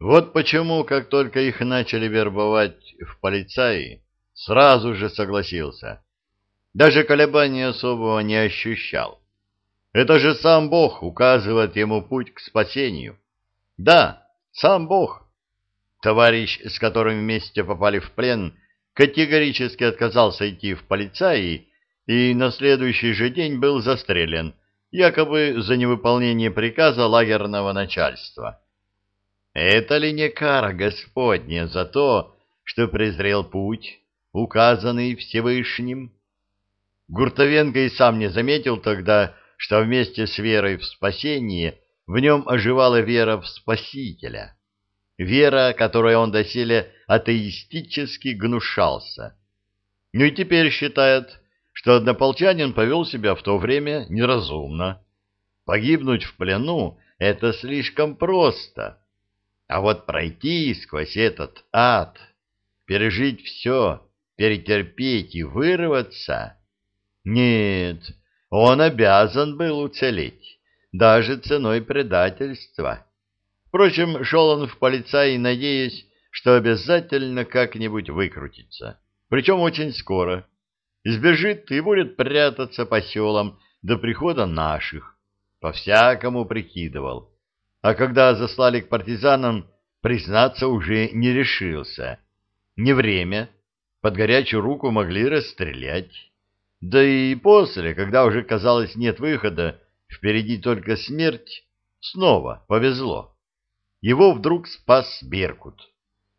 Вот почему, как только их начали вербовать в полицаи, сразу же согласился. Даже колебания особого не ощущал. Это же сам Бог указывает ему путь к спасению. Да, сам Бог. Товарищ, с которым вместе попали в плен, категорически отказался идти в полицаи и на следующий же день был застрелен, якобы за невыполнение приказа лагерного начальства. Это ли не кара Господня за то, что презрел путь, указанный Всевышним? Гуртовенко и сам не заметил тогда, что вместе с верой в спасение в нем оживала вера в Спасителя. Вера, которой он доселе атеистически гнушался. Ну и теперь считает, что однополчанин повел себя в то время неразумно. Погибнуть в плену — это слишком просто. А вот пройти сквозь этот ад, пережить все, перетерпеть и вырваться — нет, он обязан был уцелеть, даже ценой предательства. Впрочем, шел он в полицай, надеясь, что обязательно как-нибудь выкрутится, причем очень скоро. Избежит и будет прятаться по селам до прихода наших. По-всякому прикидывал. А когда заслали к партизанам, признаться уже не решился. Не время. Под горячую руку могли расстрелять. Да и после, когда уже казалось нет выхода, впереди только смерть, снова повезло. Его вдруг спас Беркут.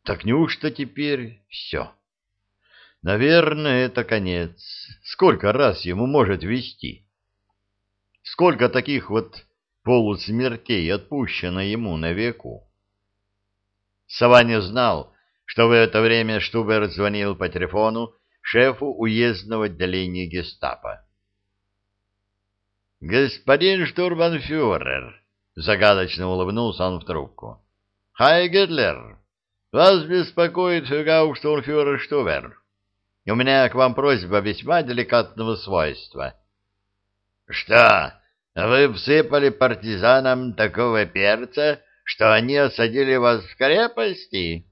Так неужто теперь все? Наверное, это конец. Сколько раз ему может вести? Сколько таких вот полусмертей отпущено ему на веку? Знал, что в это время Штубер звонил по телефону шефу уездного отделения гестапо. «Господин штурманфюрер», — загадочно улыбнулся он в трубку, — «Хай, Гитлер, вас беспокоит гауптштурмфюрер Штубер. У меня к вам просьба весьма деликатного свойства». «Что, вы всыпали партизанам такого перца, что они осадили вас в крепости?»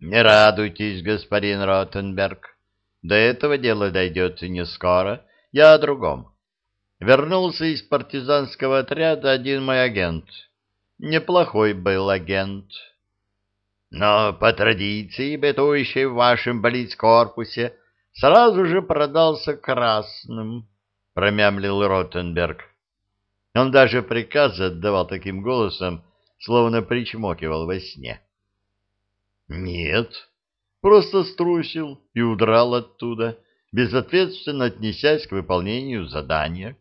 Не радуйтесь, господин Ротенберг. До этого дело дойдет не скоро. Я о другом. Вернулся из партизанского отряда один мой агент. Неплохой был агент. Но по традиции, бытующей в вашем блицкорпусе, сразу же продался красным, — промямлил Ротенберг. Он даже приказы отдавал таким голосом, словно причмокивал во сне. — нет, просто струсил и удрал оттуда, безответственно отнесясь к выполнению задания.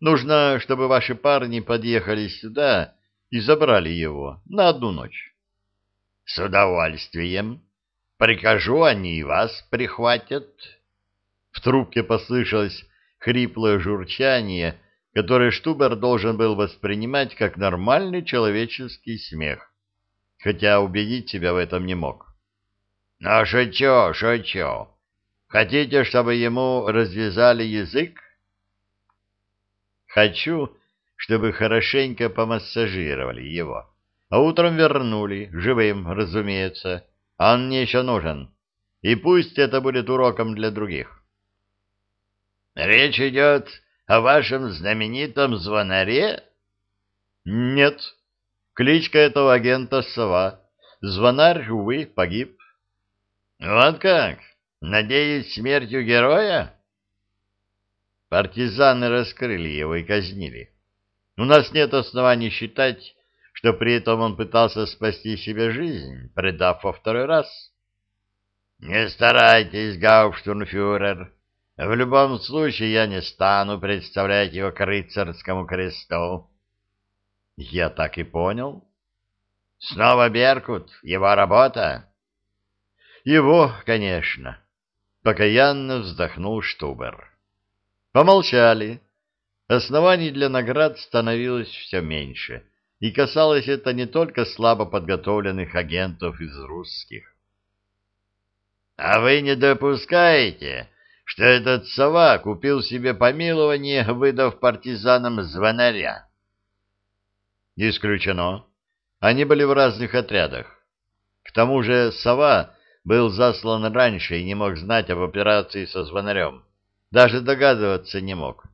Нужно, чтобы ваши парни подъехали сюда и забрали его на одну ночь. С удовольствием. Прикажу, они и вас прихватят. В трубке послышалось хриплое журчание, которое Штубер должен был воспринимать как нормальный человеческий смех хотя убедить себя в этом не мог. — Ну, шучу, шучу. Хотите, чтобы ему развязали язык? — Хочу, чтобы хорошенько помассажировали его, а утром вернули, живым, разумеется. Он мне еще нужен, и пусть это будет уроком для других. — Речь идет о вашем знаменитом звонаре? — Нет, Кличка этого агента Сова. Звонарь, увы, погиб. Вот как? Надеюсь, смертью героя? Партизаны раскрыли его и казнили. У нас нет оснований считать, что при этом он пытался спасти себе жизнь, предав во второй раз. Не старайтесь, гауптштурмфюрер. В любом случае я не стану представлять его к рыцарскому кресту. Я так и понял. Снова Беркут, его работа? Его, конечно. Покаянно вздохнул Штубер. Помолчали. Оснований для наград становилось все меньше, и касалось это не только слабо подготовленных агентов из русских. — А вы не допускаете, что этот сова купил себе помилование, выдав партизанам звонаря? Исключено. они были в разных отрядах. К тому же сова был заслан раньше и не мог знать об операции со звонарем. Даже догадываться не мог.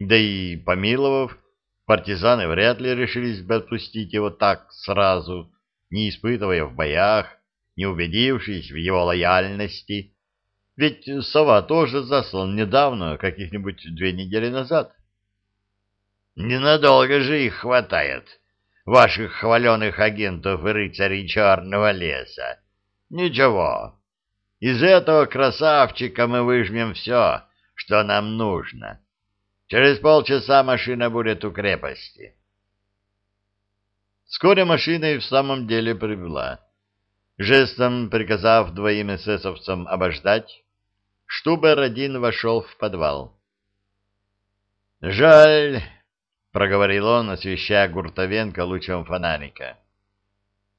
Да и, помиловав, партизаны вряд ли решились бы отпустить его так сразу, не испытывая в боях, не убедившись в его лояльности. Ведь сова тоже заслан недавно, каких-нибудь две недели назад. Ненадолго же их хватает, ваших хваленых агентов и рыцарей черного леса. Ничего, из этого красавчика мы выжмем все, что нам нужно. Через полчаса машина будет у крепости. Вскоре машина и в самом деле прибыла. Жестом приказав двоим эсэсовцам обождать, Штубер один вошел в подвал. «Жаль», — проговорил он, освещая Гуртовенко лучом фонарика.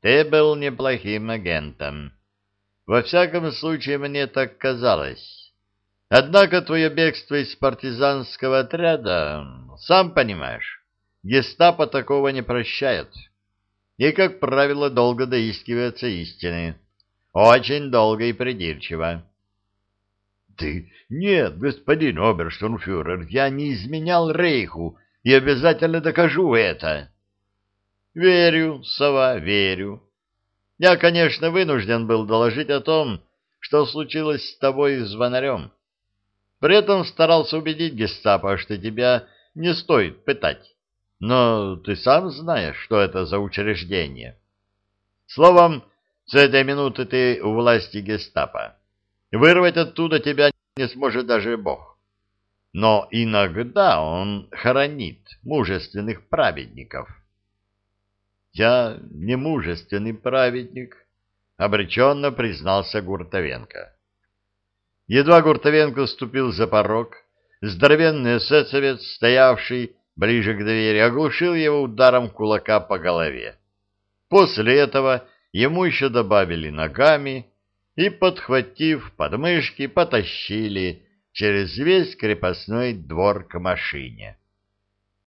«Ты был неплохим агентом. Во всяком случае, мне так казалось». Однако твое бегство из партизанского отряда, сам понимаешь, гестапо такого не прощает. И, как правило, долго доискивается истины. Очень долго и придирчиво. — Ты нет, господин оберштурмфюрер, я не изменял Рейху и обязательно докажу это. — Верю, сова, верю. Я, конечно, вынужден был доложить о том, что случилось с тобой с звонарем. При этом старался убедить гестапо, что тебя не стоит пытать. Но ты сам знаешь, что это за учреждение. Словом, с этой минуты ты у власти гестапо. Вырвать оттуда тебя не сможет даже Бог. Но иногда он хоронит мужественных праведников. Я не мужественный праведник, — обреченно признался Гуртовенко. Едва Гуртовенко ступил за порог, здоровенный эсэсовец, стоявший ближе к двери, оглушил его ударом кулака по голове. После этого ему еще добавили ногами и, подхватив подмышки, потащили через весь крепостной двор к машине.